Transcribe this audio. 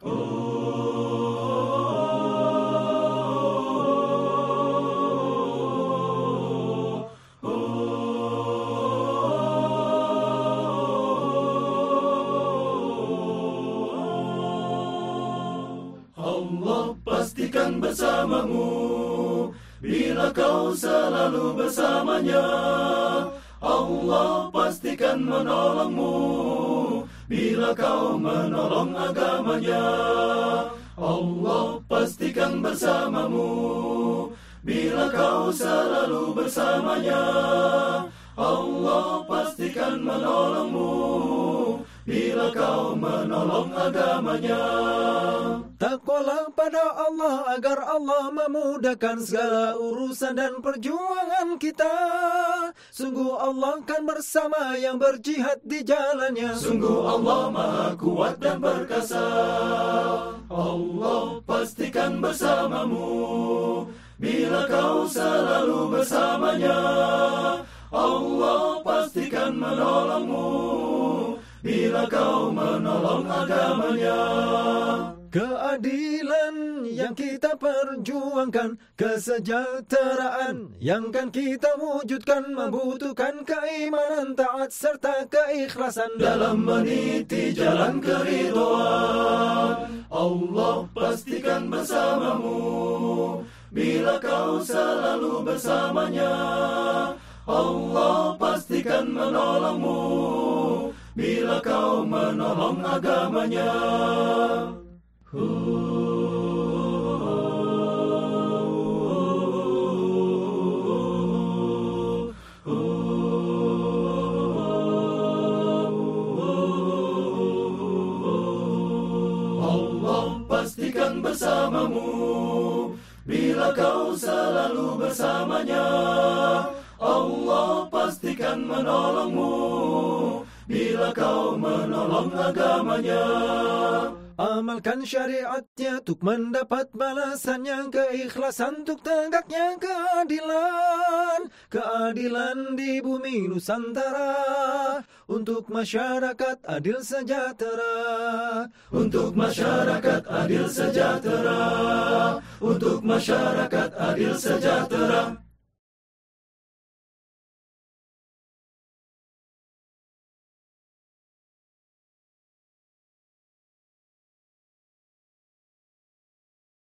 Allah pastikan bersamamu. Bila kau selalu bersamanya Allah pastikan menolongmu. Bila kau menolong agamanya Allah pastikan bersamamu. Bila kau selalu bersamanya Allah pastikan menolongmu Bila kau menolong agamanya Takwalah pada Allah agar Allah memudahkan segala urusan dan perjuangan kita. Sungguh Allah kan bersama yang berjihad di jalannya. Sungguh Allah maha kuat dan perkasa. Allah pastikan bersamamu. Bila kau selalu bersamanya. Allah pastikan menolongmu. Bila kau menolong agamanya. Keadilan yang kita perjuangkan Kesejahteraan yang kan kita wujudkan Membutuhkan keimanan, taat serta keikhlasan Dalam meniti jalan keriduan Allah pastikan bersamamu Bila kau selalu bersamanya Allah pastikan menolongmu Bila kau menolong agamanya. Allah pastikan bersamamu. Bila kau selalu bersamanya Allah pastikan menolongmu Bila kau menolong agamanya Amalkan syariatnya untuk mendapat balasannya Keikhlasan untuk tegaknya keadilan. Keadilan di bumi Nusantara Untuk masyarakat adil sejahtera. Untuk masyarakat adil sejahtera. Untuk masyarakat adil sejahtera